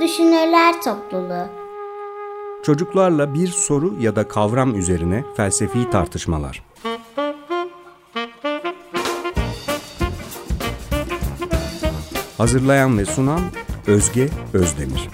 Düşünürler Topluluğu Çocuklarla bir soru ya da kavram üzerine felsefi tartışmalar. Hazırlayan ve sunan Özge Özdemir.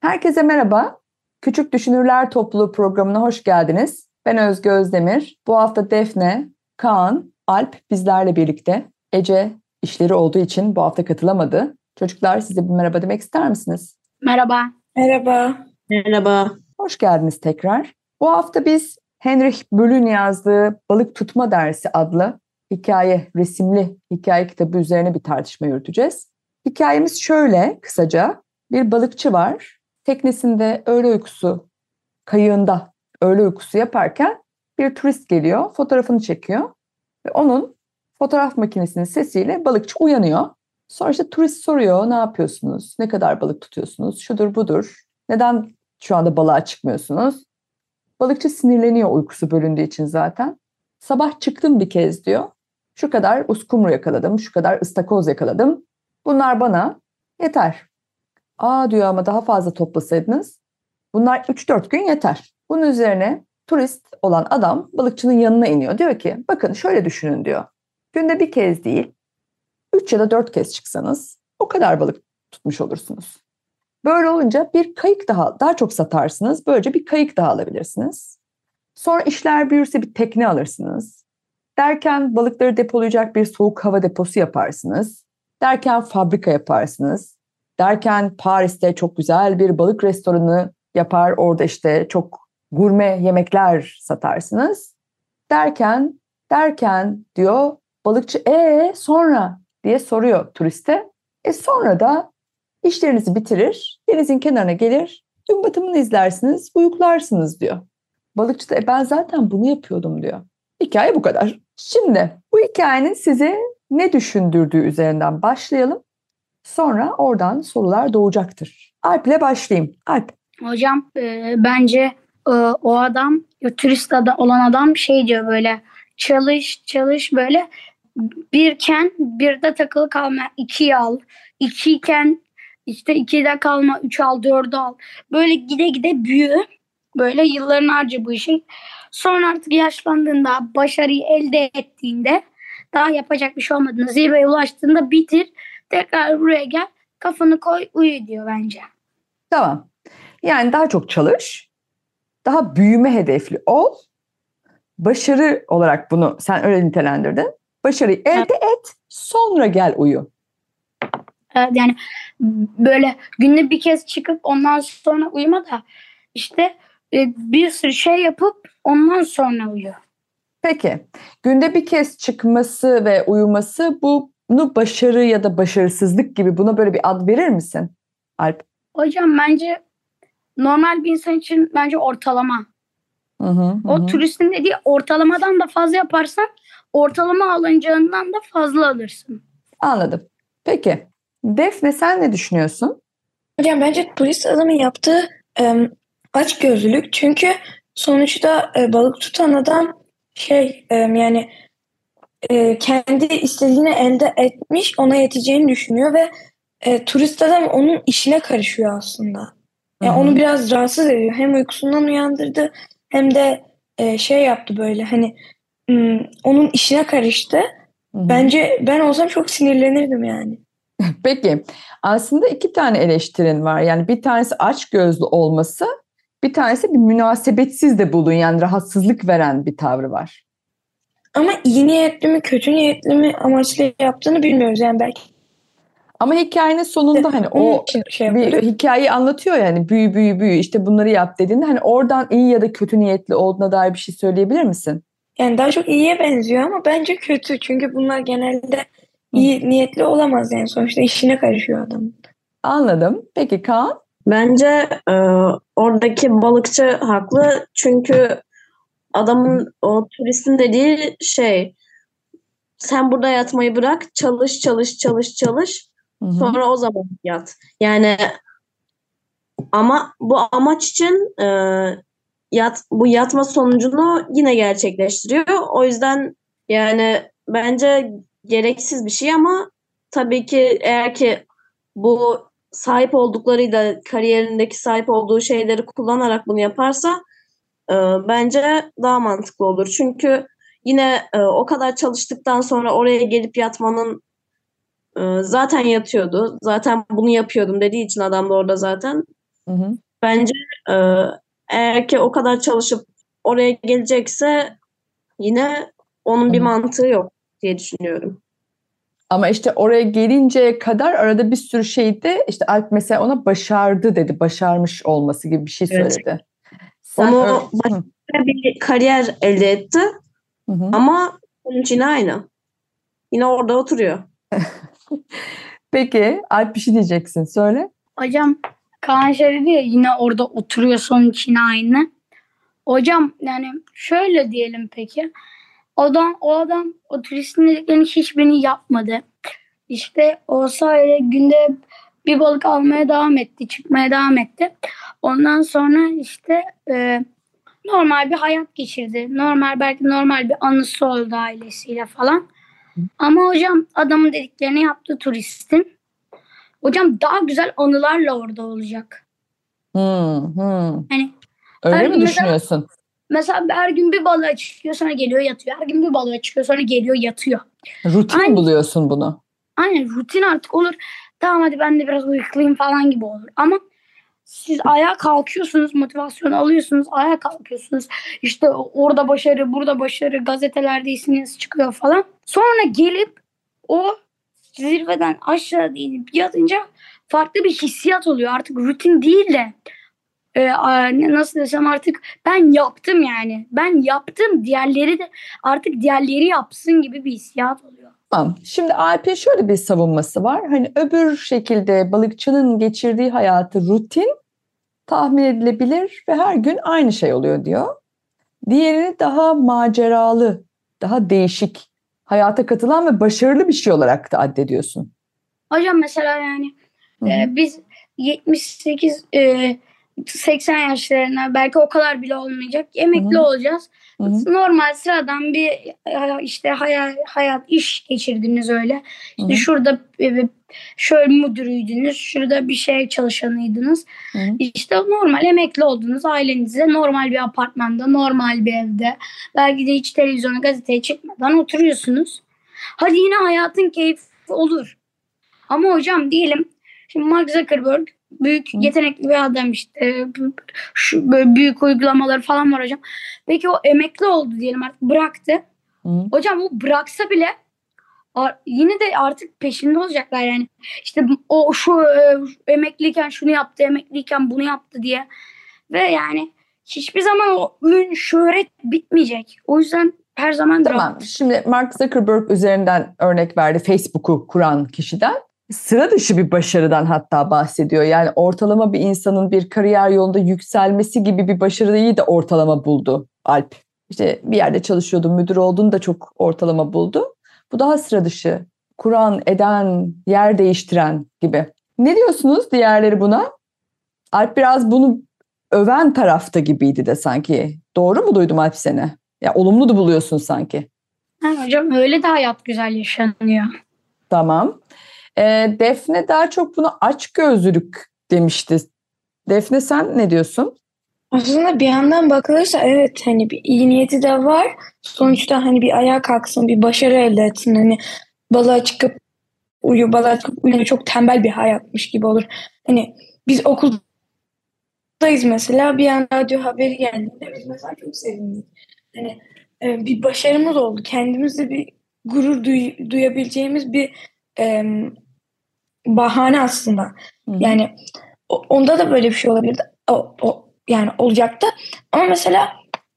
Herkese merhaba. Küçük Düşünürler Topluluğu programına hoş geldiniz. Ben Özge Özdemir. Bu hafta Defne, Kaan, Alp bizlerle birlikte. Ece işleri olduğu için bu hafta katılamadı. Çocuklar size bir merhaba demek ister misiniz? Merhaba. Merhaba. Merhaba. Hoş geldiniz tekrar. Bu hafta biz Henrik Böll'ün yazdığı Balık Tutma Dersi adlı hikaye, resimli hikaye kitabı üzerine bir tartışma yürüteceğiz. Hikayemiz şöyle kısaca. Bir balıkçı var. Teknesinde öğle uykusu kayığında öğle uykusu yaparken bir turist geliyor, fotoğrafını çekiyor ve onun fotoğraf makinesinin sesiyle balıkçı uyanıyor. Sonra işte turist soruyor, ne yapıyorsunuz, ne kadar balık tutuyorsunuz, şudur budur, neden şu anda balığa çıkmıyorsunuz? Balıkçı sinirleniyor uykusu bölündüğü için zaten. Sabah çıktım bir kez diyor. Şu kadar uskumru yakaladım, şu kadar ıstakoz yakaladım. Bunlar bana yeter. Aa diyor ama daha fazla toplasaydınız. Bunlar 3-4 gün yeter. Bunun üzerine turist olan adam balıkçının yanına iniyor. Diyor ki bakın şöyle düşünün diyor. Günde bir kez değil, 3 ya da 4 kez çıksanız o kadar balık tutmuş olursunuz. Böyle olunca bir kayık daha daha çok satarsınız. Böylece bir kayık daha alabilirsiniz. Sonra işler büyürse bir tekne alırsınız. Derken balıkları depolayacak bir soğuk hava deposu yaparsınız. Derken fabrika yaparsınız. Derken Paris'te çok güzel bir balık restoranı yapar. Orada işte çok gurme yemekler satarsınız. Derken, derken diyor balıkçı e sonra diye soruyor turiste. E sonra da işlerinizi bitirir, denizin kenarına gelir, gün batımını izlersiniz, uyuklarsınız diyor. Balıkçı da e ben zaten bunu yapıyordum diyor. Hikaye bu kadar. Şimdi bu hikayenin size ne düşündürdüğü üzerinden başlayalım. Sonra oradan sorular doğacaktır. Alp ile başlayayım. Alp. Hocam e, bence e, o adam turist ada, olan adam şey diyor böyle çalış çalış böyle birken birde takılı kalma ikiyi al. ikiyken işte ikide kalma üç al dördü al. Böyle gide gide büyü. Böyle yılların harcı bu işin. Sonra artık yaşlandığında başarıyı elde ettiğinde daha yapacak bir şey olmadığında zirveye ulaştığında bitir. Tekrar buraya gel kafanı koy uyu diyor bence. Tamam. Yani daha çok çalış. Daha büyüme hedefli ol. Başarı olarak bunu sen öyle nitelendirdin. Başarıyı elde et. Sonra gel uyu. Evet, yani böyle günde bir kez çıkıp ondan sonra uyuma da işte e, bir sürü şey yapıp ondan sonra uyu. Peki. Günde bir kez çıkması ve uyuması bunu başarı ya da başarısızlık gibi buna böyle bir ad verir misin Alp? Hocam bence normal bir insan için bence ortalama. Hı hı, O hı. turistin dediği ortalamadan da fazla yaparsan ortalama alınacağından da fazla alırsın. Anladım. Peki. Defne sen ne düşünüyorsun? Hocam bence turist adamın yaptığı e, aç gözlülük. Çünkü sonuçta e, balık tutan adam şey e, yani e, kendi istediğini elde etmiş ona yeteceğini düşünüyor ve e, turist adam onun işine karışıyor aslında. Yani onu biraz rahatsız ediyor. Hem uykusundan uyandırdı hem de e, şey yaptı böyle hani hmm, onun işine karıştı. Hı hı. Bence ben olsam çok sinirlenirdim yani. Peki. Aslında iki tane eleştirin var. Yani bir tanesi aç gözlü olması, bir tanesi bir münasebetsiz de bulun yani rahatsızlık veren bir tavrı var. Ama iyi niyetli mi kötü niyetli mi amaçlı yaptığını bilmiyoruz yani belki. Ama hikayenin sonunda hani o şey bir hikayeyi anlatıyor yani büyü büyü büyü işte bunları yap dediğinde hani oradan iyi ya da kötü niyetli olduğuna dair bir şey söyleyebilir misin? Yani daha çok iyiye benziyor ama bence kötü. Çünkü bunlar genelde iyi niyetli olamaz yani sonuçta işine karışıyor adam. Anladım. Peki Kaan? Bence e, oradaki balıkçı haklı çünkü adamın o turistin dediği şey sen burada yatmayı bırak çalış çalış çalış çalış Hı hı. sonra o zaman yat. Yani ama bu amaç için e, yat, bu yatma sonucunu yine gerçekleştiriyor. O yüzden yani bence gereksiz bir şey ama tabii ki eğer ki bu sahip olduklarıyla kariyerindeki sahip olduğu şeyleri kullanarak bunu yaparsa e, bence daha mantıklı olur. Çünkü yine e, o kadar çalıştıktan sonra oraya gelip yatmanın zaten yatıyordu. Zaten bunu yapıyordum dediği için adam da orada zaten. Hı hı. Bence e, eğer ki o kadar çalışıp oraya gelecekse yine onun bir Hı hı. mantığı yok diye düşünüyorum. Ama işte oraya gelinceye kadar arada bir sürü şeydi. İşte Alp mesela ona başardı dedi. Başarmış olması gibi bir şey Evet. söyledi. Sen Onu öyle- Hı, Bir kariyer elde etti hı hı. ama sonuç yine aynı. Yine orada oturuyor. Peki Alp bir şey diyeceksin. Söyle. Hocam Kaan şey dedi ya yine orada oturuyor sonuç yine aynı. Hocam yani şöyle diyelim peki. O adam, o adam o turistin dediklerinin hiçbirini yapmadı. İşte o sayede günde bir balık almaya devam etti, çıkmaya devam etti. Ondan sonra işte e, normal bir hayat geçirdi. Normal belki normal bir anısı oldu ailesiyle falan. Ama hocam adamın dediklerini yaptı turistin. Hocam daha güzel anılarla orada olacak. Hı, hı. Hani Öyle mi mesela- düşünüyorsun? mesela her gün bir balığa çıkıyor sonra geliyor yatıyor. Her gün bir balığa çıkıyor sonra geliyor yatıyor. Rutin Aynen. buluyorsun bunu. Aynen rutin artık olur. Tamam hadi ben de biraz uyuklayayım falan gibi olur. Ama siz ayağa kalkıyorsunuz, motivasyon alıyorsunuz, ayağa kalkıyorsunuz. İşte orada başarı, burada başarı, gazetelerde isminiz çıkıyor falan. Sonra gelip o zirveden aşağı inip yatınca farklı bir hissiyat oluyor. Artık rutin değil de e, nasıl desem artık ben yaptım yani. Ben yaptım. Diğerleri de artık diğerleri yapsın gibi bir hissiyat oluyor. Tamam. Şimdi Alp'in şöyle bir savunması var. Hani öbür şekilde balıkçının geçirdiği hayatı rutin, tahmin edilebilir ve her gün aynı şey oluyor diyor. Diğerini daha maceralı, daha değişik, hayata katılan ve başarılı bir şey olarak da addediyorsun. Hocam mesela yani e, biz 78 e, 80 yaşlarına belki o kadar bile olmayacak. Emekli Hı hı. olacağız. Hı hı. Normal sıradan bir e, işte hayat, hayat iş geçirdiniz öyle. İşte Hı hı. şurada şöyle müdürüydünüz, şurada bir şey çalışanıydınız. Hı hı. İşte normal emekli oldunuz ailenizle normal bir apartmanda, normal bir evde. Belki de hiç televizyona, gazeteye çıkmadan oturuyorsunuz. Hadi yine hayatın keyfi olur. Ama hocam diyelim şimdi Mark Zuckerberg büyük yetenekli bir adam işte şu böyle büyük uygulamaları falan var hocam. Peki o emekli oldu diyelim artık bıraktı. Hı. Hocam o bıraksa bile yine de artık peşinde olacaklar yani. İşte o şu e, emekliyken şunu yaptı, emekliyken bunu yaptı diye. Ve yani hiçbir zaman o ün, şöhret bitmeyecek. O yüzden her zaman Tamam. rahat. Şimdi Mark Zuckerberg üzerinden örnek verdi Facebook'u kuran kişiden. Sıra dışı bir başarıdan hatta bahsediyor. Yani ortalama bir insanın bir kariyer yolunda yükselmesi gibi bir başarıyı da ortalama buldu Alp. İşte bir yerde çalışıyordu, müdür olduğunu da çok ortalama buldu. Bu daha sıra dışı. Kuran, eden, yer değiştiren gibi. Ne diyorsunuz diğerleri buna? Alp biraz bunu öven tarafta gibiydi de sanki. Doğru mu duydum Alp seni? Ya olumlu da buluyorsun sanki. Ha, hocam öyle de hayat güzel yaşanıyor. Tamam. Ee, Defne daha çok bunu açgözlülük demişti. Defne sen ne diyorsun? Aslında bir yandan bakılırsa evet hani bir iyi niyeti de var. Sonuçta hani bir ayağa kalksın, bir başarı elde etsin. Hani balığa çıkıp uyu, balığa çıkıp uyu çok tembel bir hayatmış gibi olur. Hani biz okuldayız mesela bir an radyo haberi geldiğinde biz mesela çok sevindik. Hani e, bir başarımız oldu. Kendimizde bir gurur duy- duyabileceğimiz bir em, bahane aslında. Hı. Yani onda da böyle bir şey olabilirdi. O, o yani olacaktı. Ama mesela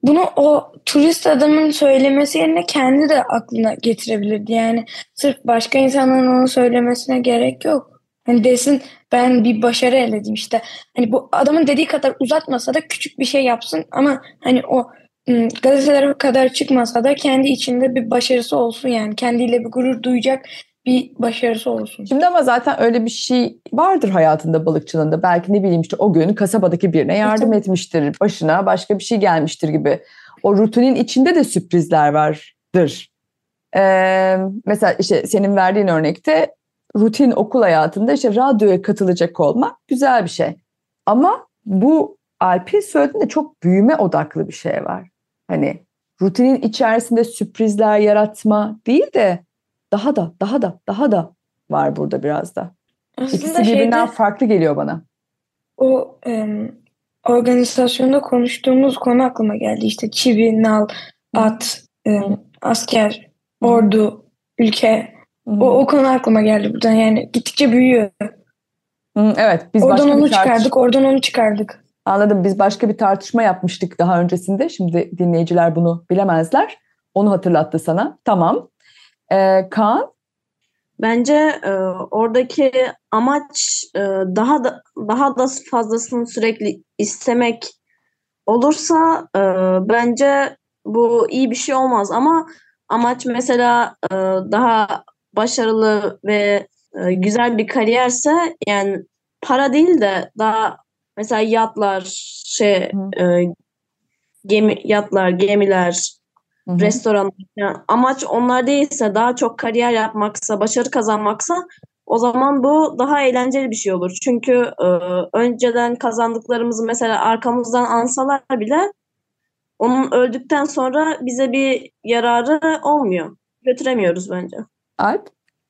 bunu o turist adamın söylemesi yerine kendi de aklına getirebilirdi. Yani sırf başka insanların onu söylemesine gerek yok. Hani desin ben bir başarı elde ettim işte. Hani bu adamın dediği kadar uzatmasa da küçük bir şey yapsın ama hani o gazetelere kadar çıkmasa da kendi içinde bir başarısı olsun yani. Kendiyle bir gurur duyacak bir başarısı olsun. Şimdi ama zaten öyle bir şey vardır hayatında balıkçılığında. Belki ne bileyim işte o gün kasabadaki birine yardım tabii. etmiştir. Başına başka bir şey gelmiştir gibi. O rutinin içinde de sürprizler vardır. Ee, mesela işte senin verdiğin örnekte rutin okul hayatında işte radyoya katılacak olmak güzel bir şey. Ama bu Alp'in söylediğinde çok büyüme odaklı bir şey var. Hani rutinin içerisinde sürprizler yaratma değil de daha da daha da daha da var burada biraz da. İkisi Aslında birbirinden şeyde farklı geliyor bana. o em, organizasyonda konuştuğumuz konu aklıma geldi. İşte çivi, nal, at, em, asker, ordu, ülke. O, o konu aklıma geldi buradan. Yani gittikçe büyüyor. Evet biz Oradan başka onu tartış- çıkardık, oradan onu çıkardık. Anladım. Biz başka bir tartışma yapmıştık daha öncesinde. Şimdi dinleyiciler bunu bilemezler. Onu hatırlattı sana. Tamam. Ee, Kaan? Bence e, oradaki amaç e, daha da daha da fazlasını sürekli istemek olursa e, bence bu iyi bir şey olmaz ama amaç mesela e, daha başarılı ve e, güzel bir kariyerse yani para değil de daha mesela yatlar şey e, gemi yatlar gemiler Hı hı. restoran yani amaç onlar değilse daha çok kariyer yapmaksa, başarı kazanmaksa o zaman bu daha eğlenceli bir şey olur. Çünkü e, önceden kazandıklarımızı mesela arkamızdan ansalar bile onun öldükten sonra bize bir yararı olmuyor. Götüremiyoruz bence. Alp?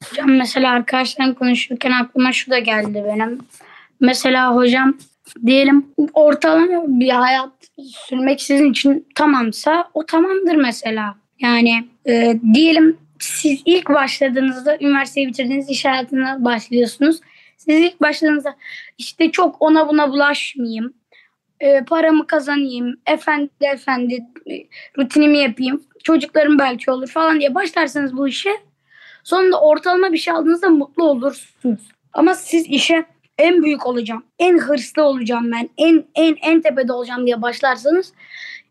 Hocam mesela arkadaşlarım konuşurken aklıma şu da geldi benim. Mesela hocam diyelim ortalama bir hayat sürmek sizin için tamamsa o tamamdır mesela. Yani e, diyelim siz ilk başladığınızda üniversiteyi bitirdiniz iş hayatına başlıyorsunuz. Siz ilk başladığınızda işte çok ona buna bulaşmayayım. e, paramı kazanayım. Efendi efendi e, rutinimi yapayım. Çocuklarım belki olur falan diye başlarsanız bu işe Sonunda ortalama bir şey aldığınızda mutlu olursunuz. Ama siz işe en büyük olacağım, en hırslı olacağım ben, en en en tepede olacağım diye başlarsanız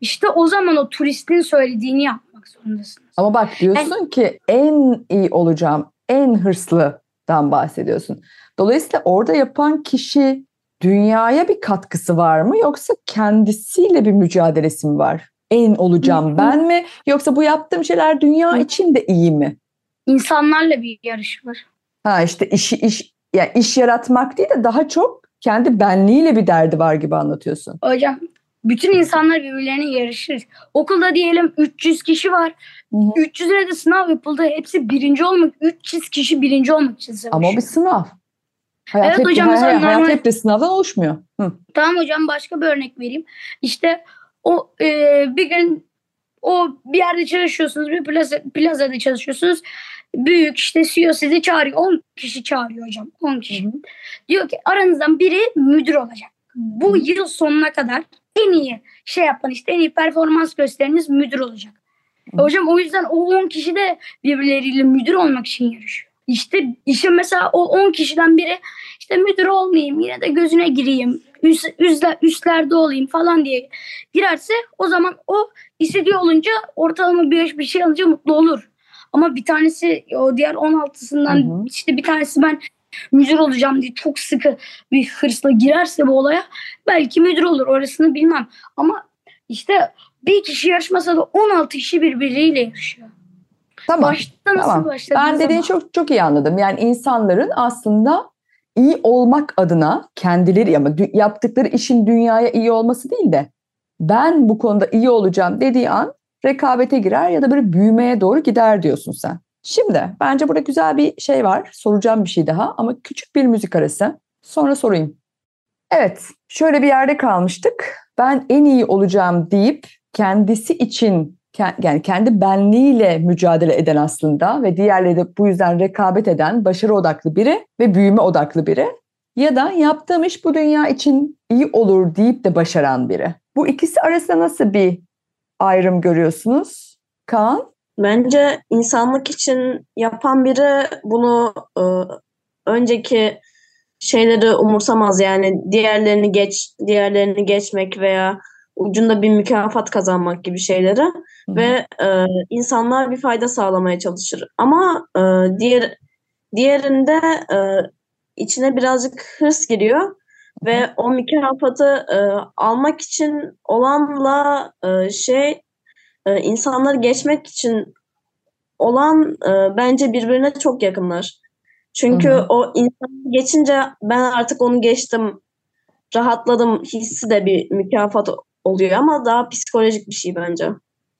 işte o zaman o turistin söylediğini yapmak zorundasınız. Ama bak diyorsun ki en iyi olacağım, en hırslıdan bahsediyorsun. Dolayısıyla orada yapan kişi dünyaya bir katkısı var mı yoksa kendisiyle bir mücadelesi mi var? En olacağım ben mi yoksa bu yaptığım şeyler dünya için de iyi mi? İnsanlarla bir yarış var. Ha işte işi iş yani iş yaratmak değil de daha çok kendi benliğiyle bir derdi var gibi anlatıyorsun. Hocam bütün insanlar birbirlerine yarışır. Okulda diyelim 300 kişi var. Hı hı. 300'üne de sınav yapıldı. Hepsi birinci olmak, 300 kişi birinci olmak için savaşıyor. Ama bir sınav. Hayat, Evet hep, hocam, hay- mesela hayat normal- hep de sınavdan oluşmuyor. Hı. Tamam hocam başka bir örnek vereyim. İşte o e, bir gün o bir yerde çalışıyorsunuz, bir plaza, plazada çalışıyorsunuz. Büyük işte CEO sizi çağırıyor. 10 kişi çağırıyor hocam. 10 kişi. Diyor ki aranızdan biri müdür olacak. Bu yıl sonuna kadar en iyi şey yapan işte en iyi performans gösteriniz müdür olacak. Hı. Hocam o yüzden o 10 kişi de birbirleriyle müdür olmak için yarışıyor. İşte işe mesela o 10 kişiden biri işte müdür olmayayım yine de gözüne gireyim. Üst, üstler, üstlerde olayım falan diye girerse o zaman o istediği olunca ortalama bir, bir şey alınca mutlu olur. Ama bir tanesi o diğer 16'sından Hı hı. işte bir tanesi ben müdür olacağım diye çok sıkı bir hırsla girerse bu olaya belki müdür olur orasını bilmem. Ama işte bir kişi yarışmasa da 16 kişi birbiriyle yarışıyor. Tamam. Başta nasıl tamam. başladı? Ben dediğini çok çok iyi anladım. Yani insanların aslında iyi olmak adına kendileri ama yaptıkları işin dünyaya iyi olması değil de ben bu konuda iyi olacağım dediği an rekabete girer ya da böyle büyümeye doğru gider diyorsun sen. Şimdi bence burada güzel bir şey var. Soracağım bir şey daha ama küçük bir müzik arası. Sonra sorayım. Evet, şöyle bir yerde kalmıştık. Ben en iyi olacağım deyip kendisi için yani kendi benliğiyle mücadele eden aslında ve diğerleri de bu yüzden rekabet eden başarı odaklı biri ve büyüme odaklı biri ya da yaptığım iş bu dünya için iyi olur deyip de başaran biri. Bu ikisi arasında nasıl bir ayrım görüyorsunuz? Kaan? Bence insanlık için yapan biri bunu e, önceki şeyleri umursamaz yani diğerlerini geç diğerlerini geçmek veya ucunda bir mükafat kazanmak gibi şeyleri ve e, insanlar bir fayda sağlamaya çalışır. Ama e, diğer diğerinde e, içine birazcık hırs giriyor ve o mükafatı e, almak için olanla e, şey e, insanları geçmek için olan e, bence birbirine çok yakınlar. Çünkü Hı hı. o insan geçince ben artık onu geçtim, rahatladım hissi de bir mükafat oluyor ama daha psikolojik bir şey bence.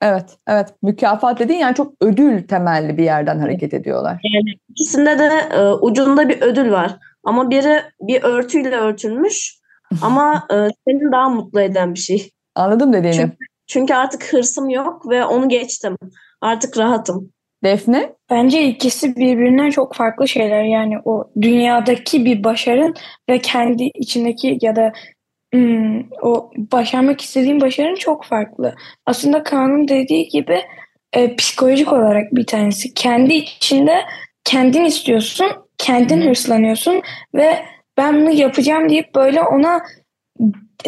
Evet, evet. Mükafat dediğin yani çok ödül temelli bir yerden hareket ediyorlar. Yani ikisinde de e, ucunda bir ödül var. Ama biri bir örtüyle örtülmüş ama e, seni daha mutlu eden bir şey. Anladım dediğini. Çünkü- Çünkü artık hırsım yok ve onu geçtim. Artık rahatım. Defne? Bence ikisi birbirinden çok farklı şeyler. Yani o dünyadaki bir başarın ve kendi içindeki ya da hmm, o başarmak istediğin başarın çok farklı. Aslında Kaan'ın dediği gibi e, psikolojik olarak bir tanesi. Kendi içinde kendin istiyorsun, kendin hırslanıyorsun ve ben bunu yapacağım deyip böyle ona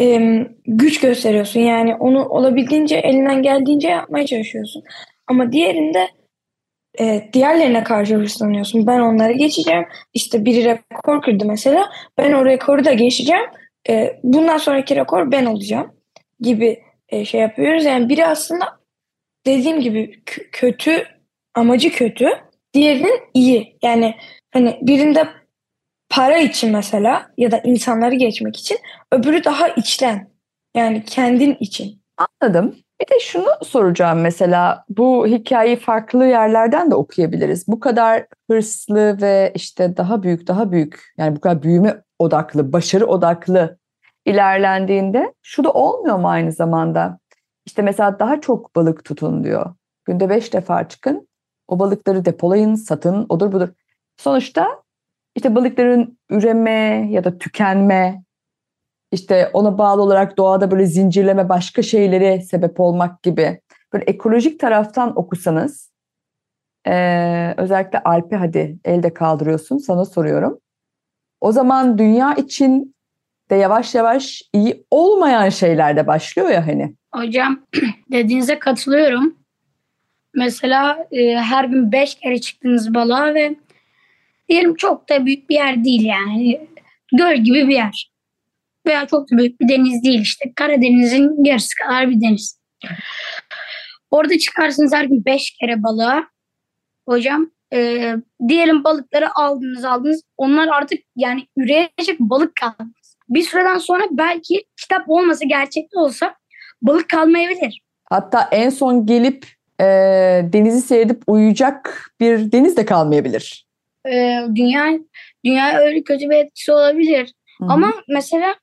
e, güç gösteriyorsun. Yani onu olabildiğince elinden geldiğince yapmaya çalışıyorsun. Ama diğerinde e, diğerlerine karşı hırslanıyorsun. Ben onları geçeceğim. İşte biri rekor kırdı mesela. Ben o rekoru da geçeceğim. E, bundan sonraki rekor ben olacağım gibi e, şey yapıyoruz. Yani biri aslında dediğim gibi kötü, amacı kötü. Diğerinin iyi. Yani hani birinde para için mesela ya da insanları geçmek için öbürü daha içten. Yani kendin için. Anladım. Bir de şunu soracağım mesela bu hikayeyi farklı yerlerden de okuyabiliriz. Bu kadar hırslı ve işte daha büyük daha büyük yani bu kadar büyüme odaklı, başarı odaklı ilerlendiğinde şu da olmuyor mu aynı zamanda? İşte mesela daha çok balık tutun diyor. Günde beş defa çıkın, o balıkları depolayın, satın, odur budur. Sonuçta işte balıkların üreme ya da tükenme işte ona bağlı olarak doğada böyle zincirleme başka şeylere sebep olmak gibi böyle ekolojik taraftan okusanız eee, özellikle Alp'i hadi elde kaldırıyorsun sana soruyorum. O zaman dünya için de yavaş yavaş iyi olmayan şeyler de başlıyor ya hani. Hocam dediğinize katılıyorum. Mesela e, her gün 5 kere çıktınız balığa ve diyelim çok da büyük bir yer değil yani. Göl gibi bir yer. Veya çok da büyük bir deniz değil işte. Karadeniz'in yarısı kadar bir deniz. Orada çıkarsınız her gün 5 kere balığa. Hocam e, diyelim balıkları aldınız aldınız. Onlar artık yani üreyecek balık kalmaz. Bir süreden sonra belki kitap olmasa gerçekte olsa balık kalmayabilir. Hatta en son gelip eee, denizi seyredip uyuyacak bir deniz de kalmayabilir. Ee, dünya dünya öyle kötü bir etkisi olabilir. Hı hı. Ama mesela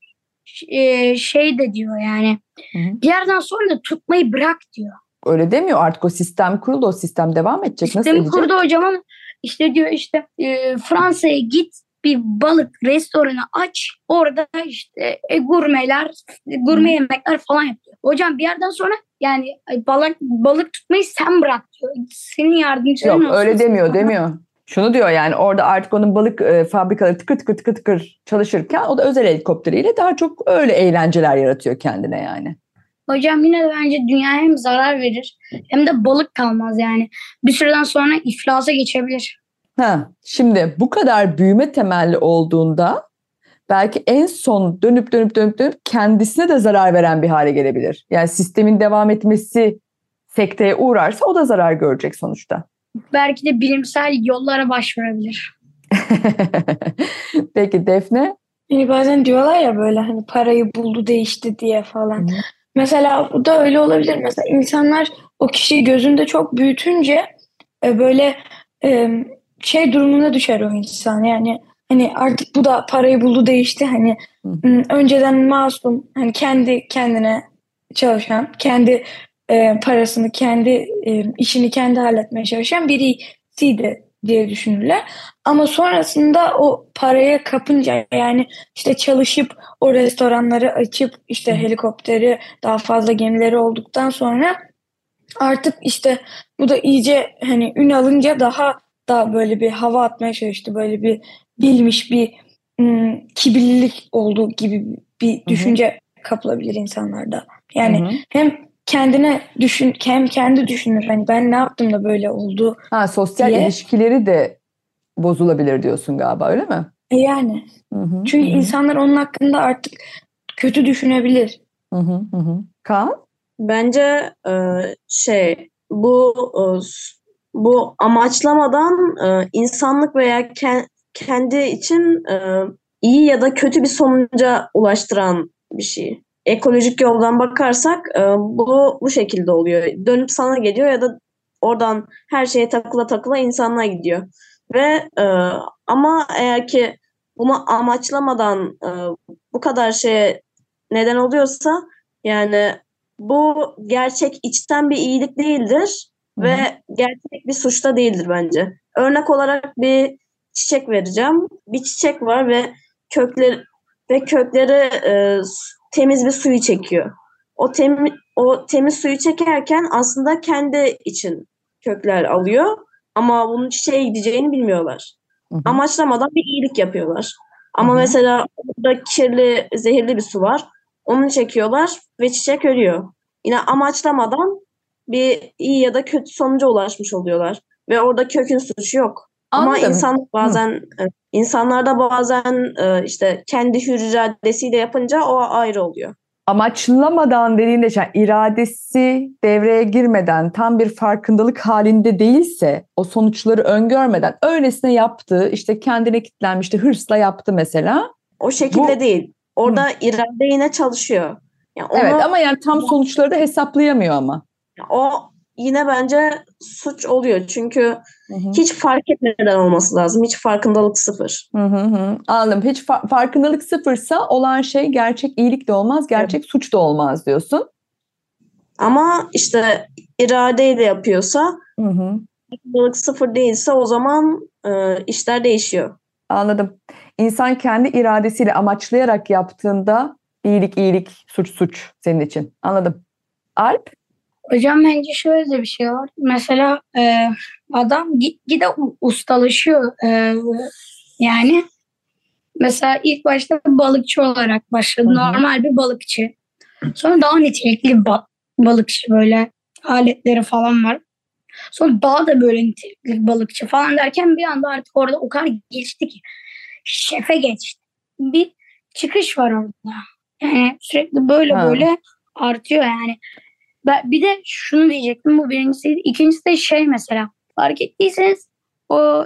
e, şey de diyor yani Hı hı. bir yerden sonra da tutmayı bırak diyor. öyle demiyor artık o sistem kuruldu o sistem devam edecek. Nasıl Sistemi edecek? kurdu hocam ama işte diyor işte e, Fransa'ya git bir balık restoranı aç orada işte e, gurmeler gurme yemekler falan yapıyor. Hocam bir yerden sonra yani balık balık tutmayı sen bırak diyor. Senin yardımcın Yok olsun. öyle demiyor demiyor. Şunu diyor yani orada artık onun balık e, fabrikaları tıkır tıkır tıkır tıkır çalışırken o da özel helikopteriyle daha çok öyle eğlenceler yaratıyor kendine yani. Hocam yine de bence dünyaya hem zarar verir hem de balık kalmaz yani. Bir süreden sonra iflasa geçebilir. Ha, şimdi bu kadar büyüme temelli olduğunda belki en son dönüp dönüp dönüp dönüp kendisine de zarar veren bir hale gelebilir. Yani sistemin devam etmesi sekteye uğrarsa o da zarar görecek sonuçta. Belki de bilimsel yollara başvurabilir. Peki Defne? Hani bazen diyorlar ya böyle hani parayı buldu değişti diye falan. Hı. Mesela bu da öyle olabilir. Mesela insanlar o kişiyi gözünde çok büyütünce e, böyle e, şey durumuna düşer o insan. Yani hani artık bu da parayı buldu değişti. Hani Hı. önceden masum hani kendi kendine çalışan, kendi e, parasını, kendi e, işini kendi halletmeye çalışan birisiydi diye düşünürler. Ama sonrasında o paraya kapınca yani işte çalışıp o restoranları açıp işte helikopteri daha fazla gemileri olduktan sonra artık işte bu da iyice hani ün alınca daha da böyle bir hava atmaya çalıştı. Böyle bir bilmiş bir ım, kibirlilik olduğu gibi bir düşünce kapılabilir insanlarda. Yani Hı hı. hem kendine düşün hem kendi düşünür hani ben ne yaptım da böyle oldu Ha, sosyal diye. ilişkileri de bozulabilir diyorsun galiba öyle mi? E Yani. Hı hı, Çünkü hı hı, insanlar onun hakkında artık kötü düşünebilir. hı hı, hı hı. Kaan? Bence e, şey bu e, bu amaçlamadan e, insanlık veya ke- kendi için e, iyi ya da kötü bir sonuca ulaştıran bir şey. Ekolojik yoldan bakarsak e, bu bu şekilde oluyor. Dönüp sana geliyor ya da oradan her şeye takıla takıla insanlığa gidiyor. Ve e, ama eğer ki bunu amaçlamadan e, bu kadar şeye neden oluyorsa yani bu gerçek içten bir iyilik değildir Hı ve gerçek bir suç da değildir bence. Örnek olarak bir çiçek vereceğim. Bir çiçek var ve kökleri ve kökleri e, temiz bir suyu çekiyor. O temiz o temiz suyu çekerken aslında kendi için kökler alıyor ama bunun çiçeğe gideceğini bilmiyorlar. Hı hı. Amaçlamadan bir iyilik yapıyorlar. Ama Hı hı. mesela orada kirli, zehirli bir su var. Onu çekiyorlar ve çiçek ölüyor. Yine amaçlamadan bir iyi ya da kötü sonuca ulaşmış oluyorlar. Ve orada kökün suçu yok. Ama Anladım. insan bazen e, insanlarda bazen e, işte kendi hür iradesiyle yapınca o ayrı oluyor. Amaçlamadan dediğinde şey, iradesi devreye girmeden tam bir farkındalık halinde değilse o sonuçları öngörmeden öylesine yaptığı işte kendine kitlenmişti hırsla yaptı mesela. O şekilde Bu- değil. Orada irade yine çalışıyor. Yani onu, Evet ama yani tam sonuçları da hesaplayamıyor ama. o yine bence suç oluyor. Çünkü Hı hı. hiç fark etmeden olması lazım. Hiç farkındalık sıfır. Hı hı hı. Anladım. Hiç fa- farkındalık sıfırsa olan şey gerçek iyilik de olmaz, gerçek suç da olmaz diyorsun. Ama işte iradeyle yapıyorsa, Hı hı. farkındalık sıfır değilse o zaman e, işler değişiyor. Anladım. İnsan kendi iradesiyle amaçlayarak yaptığında iyilik iyilik, suç suç senin için. Anladım. Alp? Hocam bence şöyle bir şey var. Mesela e, adam gitgide u- ustalaşıyor. E, yani mesela ilk başta balıkçı olarak başladı. Hı hı. Normal bir balıkçı. Sonra daha nitelikli ba- balıkçı böyle aletleri falan var. Sonra daha da böyle nitelikli balıkçı falan derken bir anda artık orada o kadar geçti ki şefe geçti. Bir çıkış var orada. Yani sürekli böyle Ha. böyle artıyor yani. Ben, bir de şunu diyecektim bu birincisiydi. İkincisi de şey mesela fark ettiyseniz o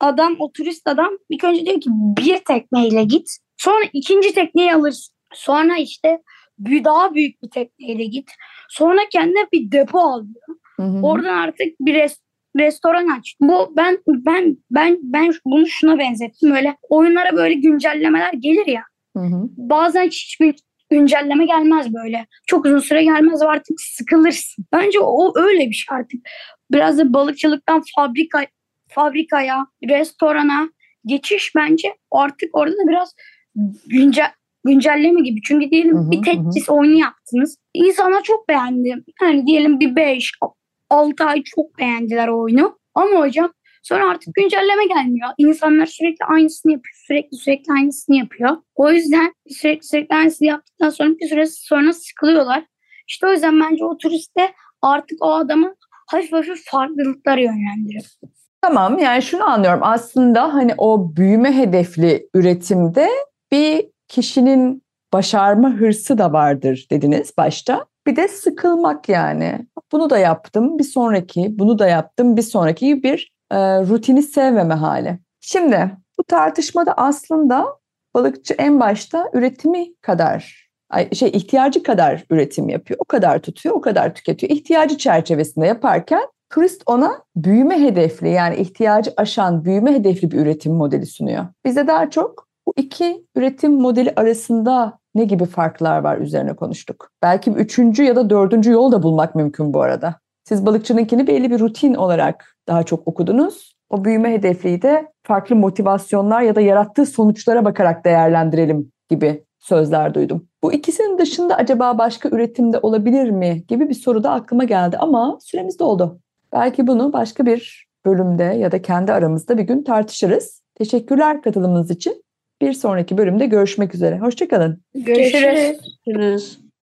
adam o turist adam ilk önce diyor ki bir tekneyle git. Sonra ikinci tekneyi alırsın. Sonra işte bir daha büyük bir tekneyle git. Sonra kendine bir depo al diyor. Hı hı. Oradan artık bir res- restoran aç. Bu ben ben ben ben bunu şuna benzettim. Böyle oyunlara böyle güncellemeler gelir ya. Hı hı. Bazen hiçbir güncelleme gelmez böyle. Çok uzun süre gelmez ve artık sıkılırsın. Bence o öyle bir şey artık. Biraz da balıkçılıktan fabrika fabrikaya, restorana geçiş bence artık orada da biraz güncel güncelleme gibi. Çünkü diyelim Hı hı, bir hı hı. Tetris oyunu yaptınız. İnsanlar çok beğendi. Yani diyelim bir 5 6 ay çok beğendiler o oyunu. Ama hocam sonra artık güncelleme gelmiyor. İnsanlar sürekli aynısını yapıyor. Sürekli sürekli aynısını yapıyor. O yüzden sürekli sürekli aynısını yaptıktan sonra bir süre sonra sıkılıyorlar. İşte o yüzden bence o turiste artık o adamı hafif hafif farklılıklar yönlendiriyor. Tamam yani şunu anlıyorum aslında hani o büyüme hedefli üretimde bir kişinin başarma hırsı da vardır dediniz başta. Bir de sıkılmak yani. Bunu da yaptım bir sonraki, bunu da yaptım bir sonraki bir e, rutini sevmeme hali. Şimdi bu tartışmada aslında balıkçı en başta üretimi kadar şey ihtiyacı kadar üretim yapıyor. O kadar tutuyor, o kadar tüketiyor. İhtiyacı çerçevesinde yaparken turist ona büyüme hedefli yani ihtiyacı aşan büyüme hedefli bir üretim modeli sunuyor. Bize daha çok bu iki üretim modeli arasında ne gibi farklar var üzerine konuştuk. Belki üçüncü ya da dördüncü yol da bulmak mümkün bu arada. Siz balıkçınınkini belli bir rutin olarak daha çok okudunuz. O büyüme hedefliyi de farklı motivasyonlar ya da yarattığı sonuçlara bakarak değerlendirelim gibi sözler duydum. Bu ikisinin dışında acaba başka üretimde olabilir mi gibi bir soru da aklıma geldi ama süremiz doldu. Belki bunu başka bir bölümde ya da kendi aramızda bir gün tartışırız. Teşekkürler katılımınız için. Bir sonraki bölümde görüşmek üzere. Hoşçakalın. Görüşürüz. Görüşürüz.